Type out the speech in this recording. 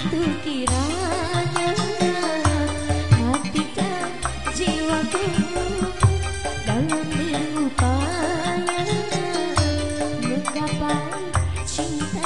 begitu kiranya hatiku jiwaku dalam berupaya mendapat cinta